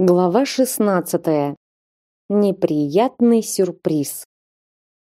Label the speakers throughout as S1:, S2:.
S1: Глава 16. Неприятный сюрприз.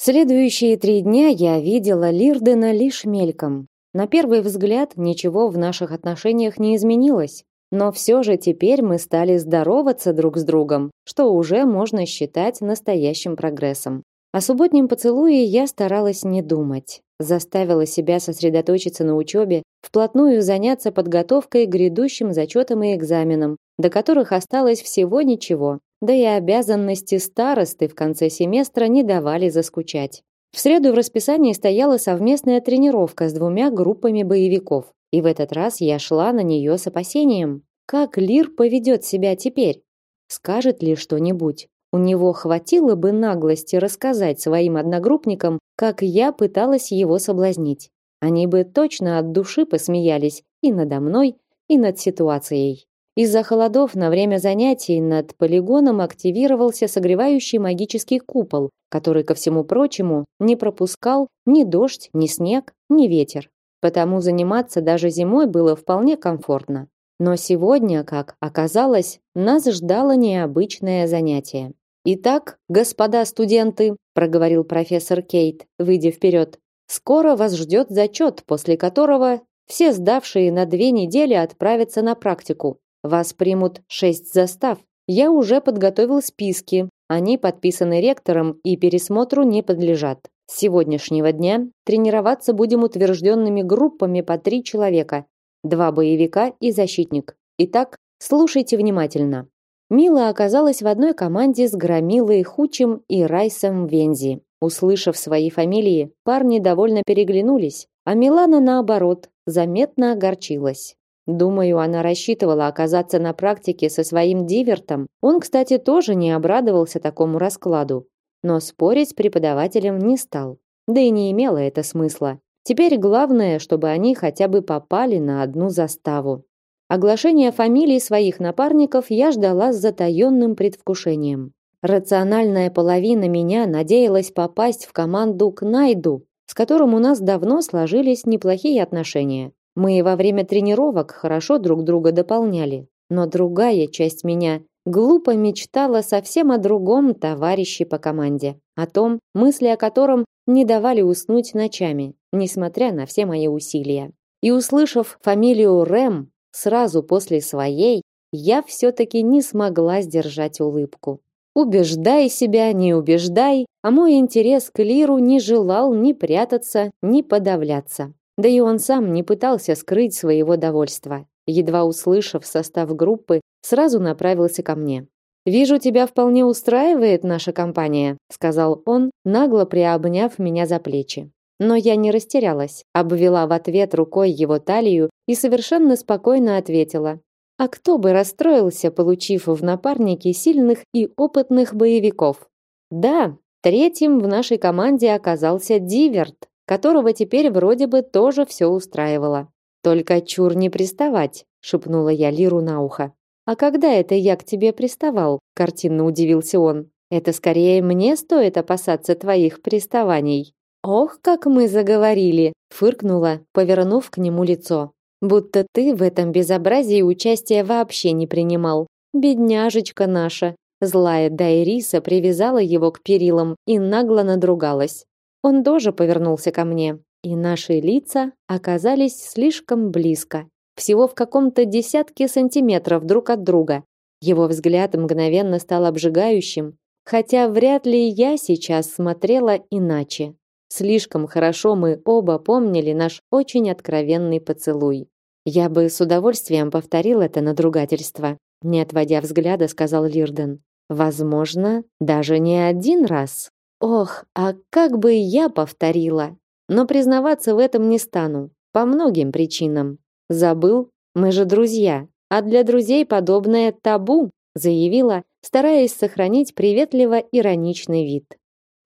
S1: Следующие три дня я видела Лирдена лишь мельком. На первый взгляд ничего в наших отношениях не изменилось, но все же теперь мы стали здороваться друг с другом, что уже можно считать настоящим прогрессом. О субботнем поцелуе я старалась не думать, заставила себя сосредоточиться на учебе, вплотную заняться подготовкой к грядущим зачетам и экзаменам, до которых осталось всего ничего. Да и обязанности старосты в конце семестра не давали заскучать. В среду в расписании стояла совместная тренировка с двумя группами боевиков. И в этот раз я шла на нее с опасением. Как Лир поведет себя теперь? Скажет ли что-нибудь? У него хватило бы наглости рассказать своим одногруппникам, как я пыталась его соблазнить. Они бы точно от души посмеялись и надо мной, и над ситуацией. Из-за холодов на время занятий над полигоном активировался согревающий магический купол, который, ко всему прочему, не пропускал ни дождь, ни снег, ни ветер. Потому заниматься даже зимой было вполне комфортно. Но сегодня, как оказалось, нас ждало необычное занятие. Итак, господа студенты, проговорил профессор Кейт, выйдя вперед. Скоро вас ждет зачет, после которого все сдавшие на две недели отправятся на практику. Вас примут шесть застав. Я уже подготовил списки. Они подписаны ректором и пересмотру не подлежат. С сегодняшнего дня тренироваться будем утвержденными группами по три человека. Два боевика и защитник. Итак, слушайте внимательно. Мила оказалась в одной команде с Громилой Хучем и Райсом Вензи. Услышав свои фамилии, парни довольно переглянулись, а Милана, наоборот, заметно огорчилась. Думаю, она рассчитывала оказаться на практике со своим дивертом. Он, кстати, тоже не обрадовался такому раскладу, но спорить с преподавателем не стал. Да и не имело это смысла. Теперь главное, чтобы они хотя бы попали на одну заставу. Оглашение фамилий своих напарников я ждала с затаённым предвкушением. Рациональная половина меня надеялась попасть в команду к Найду, с которым у нас давно сложились неплохие отношения. Мы во время тренировок хорошо друг друга дополняли, но другая часть меня глупо мечтала совсем о другом товарище по команде, о том, мысли о котором не давали уснуть ночами, несмотря на все мои усилия. И услышав фамилию Рэм сразу после своей, я все-таки не смогла сдержать улыбку. Убеждай себя, не убеждай, а мой интерес к Лиру не желал ни прятаться, ни подавляться. Да и он сам не пытался скрыть своего довольства. Едва услышав состав группы, сразу направился ко мне. «Вижу, тебя вполне устраивает наша компания», сказал он, нагло приобняв меня за плечи. Но я не растерялась, обвела в ответ рукой его талию и совершенно спокойно ответила. А кто бы расстроился, получив в напарнике сильных и опытных боевиков? Да, третьим в нашей команде оказался Диверт, которого теперь вроде бы тоже все устраивало. Только чур не приставать, шепнула я Лиру на ухо. А когда это я к тебе приставал? картинно удивился он. Это скорее мне стоит опасаться твоих приставаний. Ох, как мы заговорили, фыркнула, повернув к нему лицо. Будто ты в этом безобразии участия вообще не принимал. Бедняжечка наша. Злая Дайриса привязала его к перилам и нагло надругалась. Он тоже повернулся ко мне, и наши лица оказались слишком близко, всего в каком-то десятке сантиметров друг от друга. Его взгляд мгновенно стал обжигающим, хотя вряд ли я сейчас смотрела иначе. Слишком хорошо мы оба помнили наш очень откровенный поцелуй. Я бы с удовольствием повторил это надругательство, не отводя взгляда, сказал Лирден. Возможно, даже не один раз. Ох, а как бы я повторила. Но признаваться в этом не стану, по многим причинам. Забыл? Мы же друзья. А для друзей подобное табу, заявила, стараясь сохранить приветливо ироничный вид.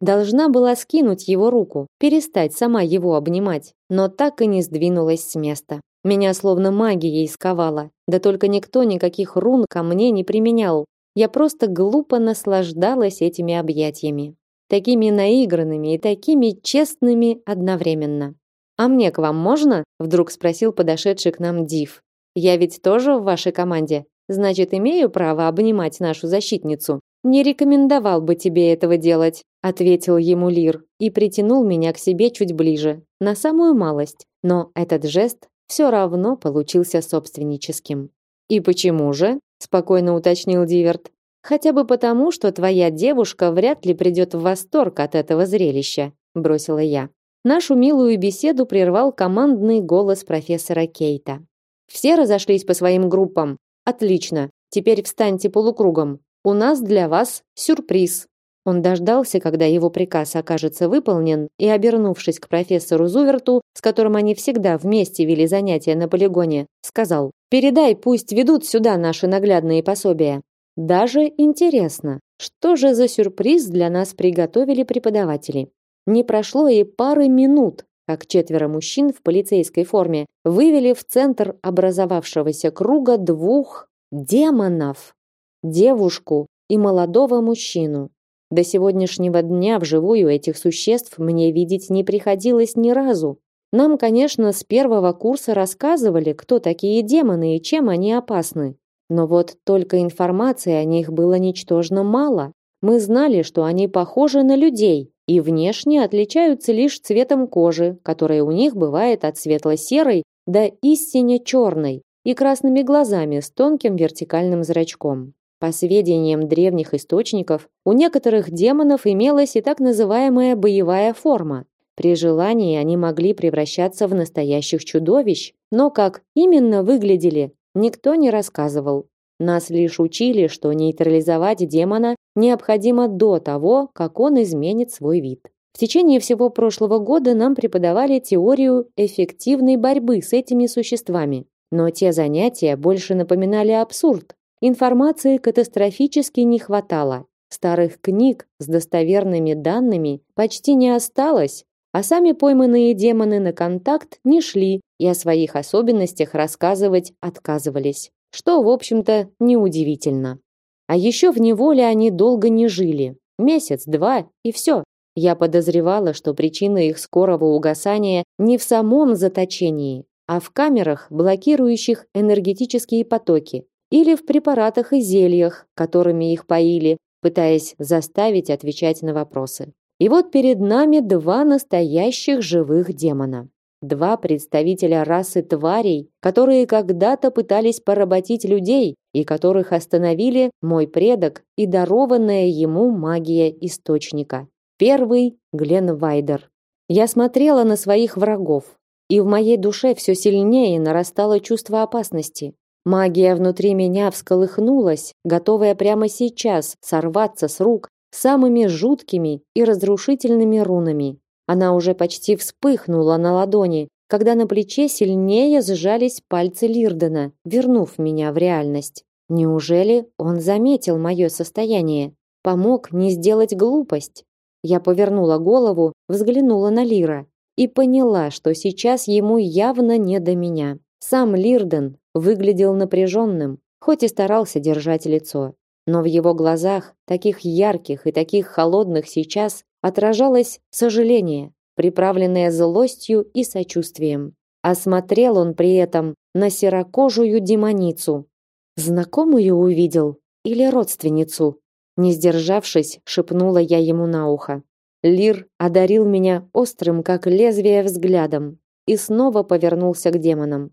S1: Должна была скинуть его руку, перестать сама его обнимать, но так и не сдвинулась с места. Меня словно магией сковала. Да только никто никаких рун ко мне не применял. Я просто глупо наслаждалась этими объятиями такими наигранными и такими честными одновременно. А мне к вам можно? вдруг спросил подошедший к нам Див. Я ведь тоже в вашей команде. значит, имею право обнимать нашу защитницу. Не рекомендовал бы тебе этого делать, ответил ему Лир и притянул меня к себе чуть ближе, на самую малость. Но этот жест все равно получился собственническим. И почему же? спокойно уточнил Диверт. Хотя бы потому, что твоя девушка вряд ли придет в восторг от этого зрелища, бросила я. Нашу милую беседу прервал командный голос профессора Кейта. Все разошлись по своим группам. Отлично. Теперь встаньте полукругом. У нас для вас сюрприз. Он дождался, когда его приказ окажется выполнен, и, обернувшись к профессору Зуверту, с которым они всегда вместе вели занятия на полигоне, сказал: "Передай, пусть ведут сюда наши наглядные пособия. Даже интересно, что же за сюрприз для нас приготовили преподаватели?" Не прошло и пары минут, как четверо мужчин в полицейской форме вывели в центр образовавшегося круга двух демонов: девушку и молодого мужчину. До сегодняшнего дня вживую этих существ мне видеть не приходилось ни разу. Нам, конечно, с первого курса рассказывали, кто такие демоны и чем они опасны. Но вот только информации о них было ничтожно мало. Мы знали, что они похожи на людей и внешне отличаются лишь цветом кожи, которая у них бывает от светло-серой до истинно черной, и красными глазами с тонким вертикальным зрачком. По сведениям древних источников, у некоторых демонов имелась и так называемая боевая форма. При желании они могли превращаться в настоящих чудовищ, но как именно выглядели, никто не рассказывал. Нас лишь учили, что нейтрализовать демона необходимо до того, как он изменит свой вид. В течение всего прошлого года нам преподавали теорию эффективной борьбы с этими существами, но те занятия больше напоминали абсурд, Информации катастрофически не хватало. Старых книг с достоверными данными почти не осталось, а сами пойманные демоны на контакт не шли и о своих особенностях рассказывать отказывались, что, в общем-то, неудивительно. А еще в неволе они долго не жили, месяц-два и все. Я подозревала, что причина их скорого угасания не в самом заточении, а в камерах, блокирующих энергетические потоки, или в препаратах и зельях, которыми их поили, пытаясь заставить отвечать на вопросы. И вот перед нами два настоящих живых демона. Два представителя расы тварей, которые когда-то пытались поработить людей и которых остановили мой предок и дарованная ему магия источника. Первый Глен Вайдер. Я смотрела на своих врагов, и в моей душе все сильнее нарастало чувство опасности. Магия внутри меня всколыхнулась, готовая прямо сейчас сорваться с рук самыми жуткими и разрушительными рунами. Она уже почти вспыхнула на ладони, когда на плече сильнее сжались пальцы Лирдена, вернув меня в реальность. Неужели он заметил мое состояние? Помог не сделать глупость? Я повернула голову, взглянула на Лира и поняла, что сейчас ему явно не до меня. Сам Лирден выглядел напряженным, хоть и старался держать лицо. Но в его глазах, таких ярких и таких холодных сейчас, отражалось сожаление, приправленное злостью и сочувствием. Осмотрел он при этом на серокожую демоницу. Знакомую увидел или родственницу? Не сдержавшись, шепнула я ему на ухо. Лир одарил меня острым, как лезвие, взглядом и снова повернулся к демонам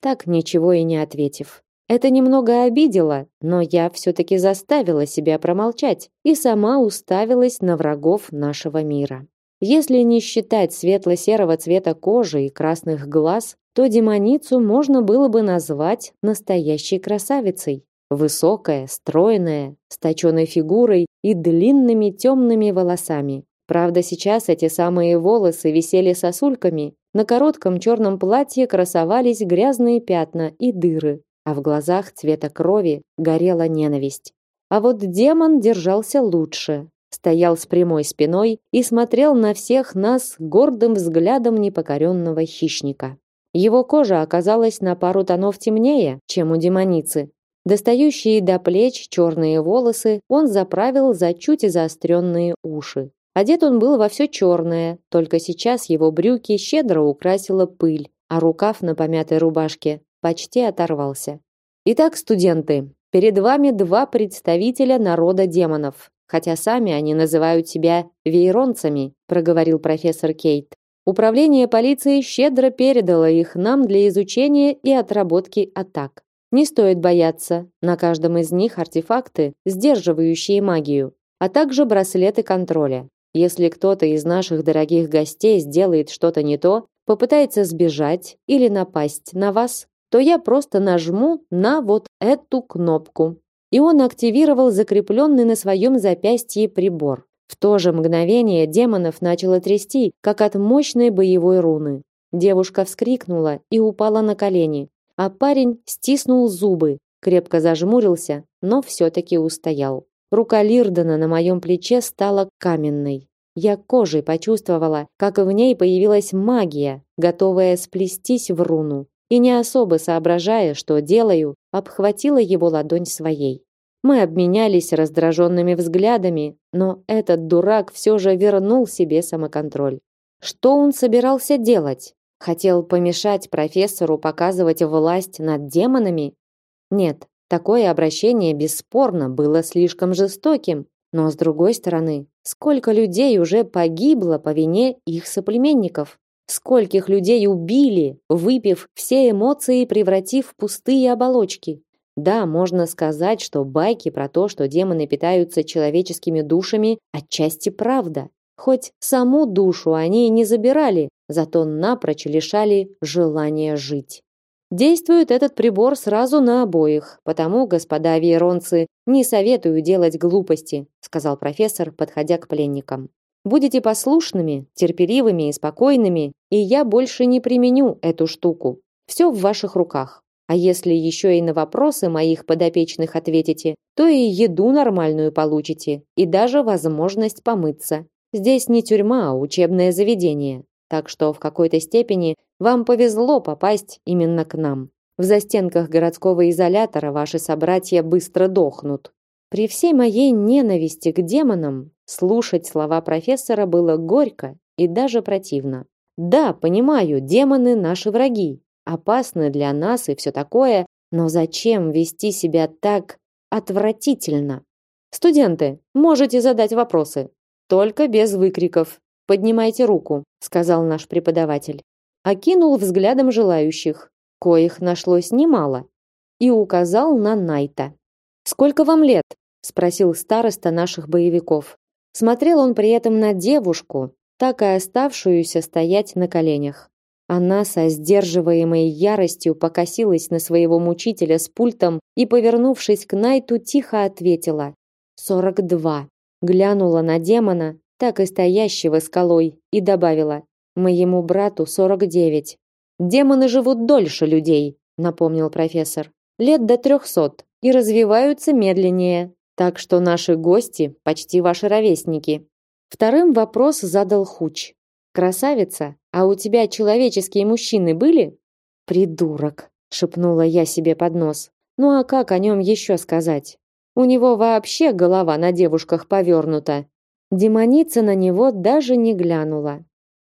S1: так ничего и не ответив. Это немного обидело, но я все-таки заставила себя промолчать и сама уставилась на врагов нашего мира. Если не считать светло-серого цвета кожи и красных глаз, то демоницу можно было бы назвать настоящей красавицей. Высокая, стройная, с точенной фигурой и длинными темными волосами. Правда, сейчас эти самые волосы висели сосульками, на коротком черном платье красовались грязные пятна и дыры, а в глазах цвета крови горела ненависть. А вот демон держался лучше, стоял с прямой спиной и смотрел на всех нас гордым взглядом непокоренного хищника. Его кожа оказалась на пару тонов темнее, чем у демоницы. Достающие до плеч черные волосы он заправил за чуть заостренные уши. Одет он был во все черное, только сейчас его брюки щедро украсила пыль, а рукав на помятой рубашке почти оторвался. Итак, студенты, перед вами два представителя народа демонов, хотя сами они называют себя вейронцами, проговорил профессор Кейт. Управление полиции щедро передало их нам для изучения и отработки атак. Не стоит бояться, на каждом из них артефакты, сдерживающие магию, а также браслеты контроля. Если кто-то из наших дорогих гостей сделает что-то не то, попытается сбежать или напасть на вас, то я просто нажму на вот эту кнопку. И он активировал закрепленный на своем запястье прибор. В то же мгновение демонов начало трясти, как от мощной боевой руны. Девушка вскрикнула и упала на колени, а парень стиснул зубы, крепко зажмурился, но все-таки устоял. Рука Лирдена на моем плече стала каменной. Я кожей почувствовала, как в ней появилась магия, готовая сплестись в руну, и не особо соображая, что делаю, обхватила его ладонь своей. Мы обменялись раздраженными взглядами, но этот дурак все же вернул себе самоконтроль. Что он собирался делать? Хотел помешать профессору показывать власть над демонами? Нет, Такое обращение бесспорно было слишком жестоким, но с другой стороны, сколько людей уже погибло по вине их соплеменников? Скольких людей убили, выпив все эмоции превратив в пустые оболочки? Да, можно сказать, что байки про то, что демоны питаются человеческими душами, отчасти правда. Хоть саму душу они и не забирали, зато напрочь лишали желания жить. Действует этот прибор сразу на обоих, потому, господа авиеронцы, не советую делать глупости, сказал профессор, подходя к пленникам. Будете послушными, терпеливыми и спокойными, и я больше не применю эту штуку. Все в ваших руках. А если еще и на вопросы моих подопечных ответите, то и еду нормальную получите, и даже возможность помыться. Здесь не тюрьма, а учебное заведение. Так что в какой-то степени вам повезло попасть именно к нам. В застенках городского изолятора ваши собратья быстро дохнут. При всей моей ненависти к демонам слушать слова профессора было горько и даже противно. Да, понимаю, демоны наши враги, опасны для нас и все такое, но зачем вести себя так отвратительно? Студенты, можете задать вопросы, только без выкриков. Поднимайте руку, сказал наш преподаватель. Окинул взглядом желающих, коих нашлось немало, и указал на Найта. Сколько вам лет? спросил староста наших боевиков. Смотрел он при этом на девушку, так и оставшуюся стоять на коленях. Она со сдерживаемой яростью покосилась на своего мучителя с пультом и, повернувшись к Найту, тихо ответила: «Сорок два». Глянула на демона, так и стоящего скалой, и добавила: "Моему брату 49. Демоны живут дольше людей", напомнил профессор. "Лет до трехсот и развиваются медленнее, так что наши гости почти ваши ровесники". Вторым вопрос задал Хуч. Красавица, а у тебя человеческие мужчины были? Придурок, шепнула я себе под нос. Ну а как о нем еще сказать? У него вообще голова на девушках повернута, Демоница на него даже не глянула.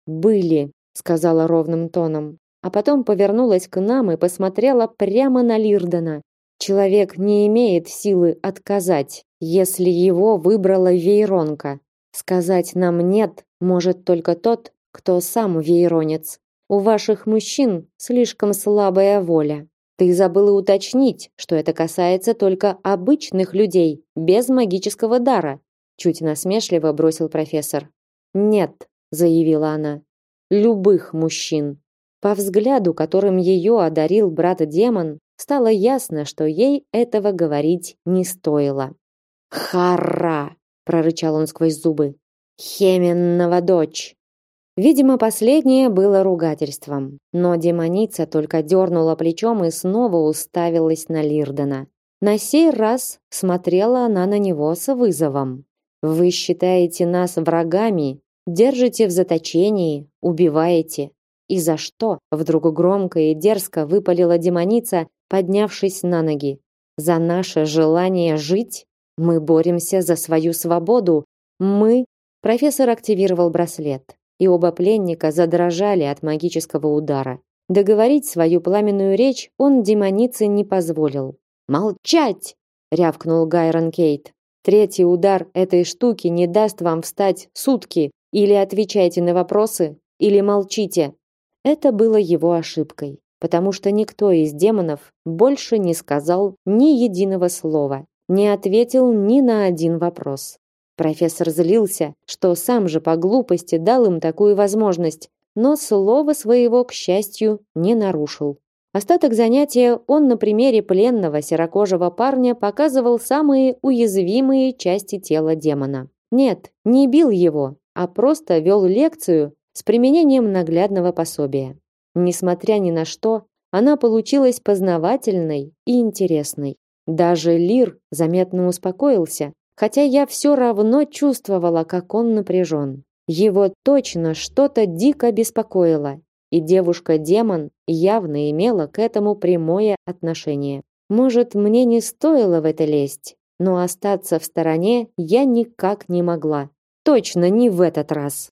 S1: «Были», — сказала ровным тоном, а потом повернулась к нам и посмотрела прямо на Лирдена. «Человек не имеет силы отказать, если его выбрала Вейронка. Сказать нам «нет» может только тот, кто сам вейронец. У ваших мужчин слишком слабая воля. Ты забыла уточнить, что это касается только обычных людей, без магического дара чуть насмешливо бросил профессор. Нет, заявила она. Любых мужчин. По взгляду, которым ее одарил брат-демон, стало ясно, что ей этого говорить не стоило. «Хара!» – прорычал он сквозь зубы. «Хеменного дочь!» Видимо, последнее было ругательством, но демоница только дернула плечом и снова уставилась на Лирдена. На сей раз смотрела она на него с вызовом. Вы считаете нас врагами, держите в заточении, убиваете. И за что? Вдруг громко и дерзко выпалила демоница, поднявшись на ноги. За наше желание жить? Мы боремся за свою свободу. Мы Профессор активировал браслет, и оба пленника задрожали от магического удара. Договорить свою пламенную речь он демонице не позволил. «Молчать!» — рявкнул Гайрон Кейт. «Третий удар этой штуки не даст вам встать сутки. Или отвечайте на вопросы, или молчите». Это было его ошибкой, потому что никто из демонов больше не сказал ни единого слова, не ответил ни на один вопрос. Профессор злился, что сам же по глупости дал им такую возможность, но слова своего, к счастью, не нарушил. Остаток занятия он на примере пленного серокожего парня показывал самые уязвимые части тела демона. Нет, не бил его, а просто вел лекцию с применением наглядного пособия. Несмотря ни на что, она получилась познавательной и интересной. Даже Лир заметно успокоился, хотя я все равно чувствовала, как он напряжен. Его точно что-то дико беспокоило, и девушка-демон явно имела к этому прямое отношение. Может, мне не стоило в это лезть, но остаться в стороне я никак не могла. Точно не в этот раз.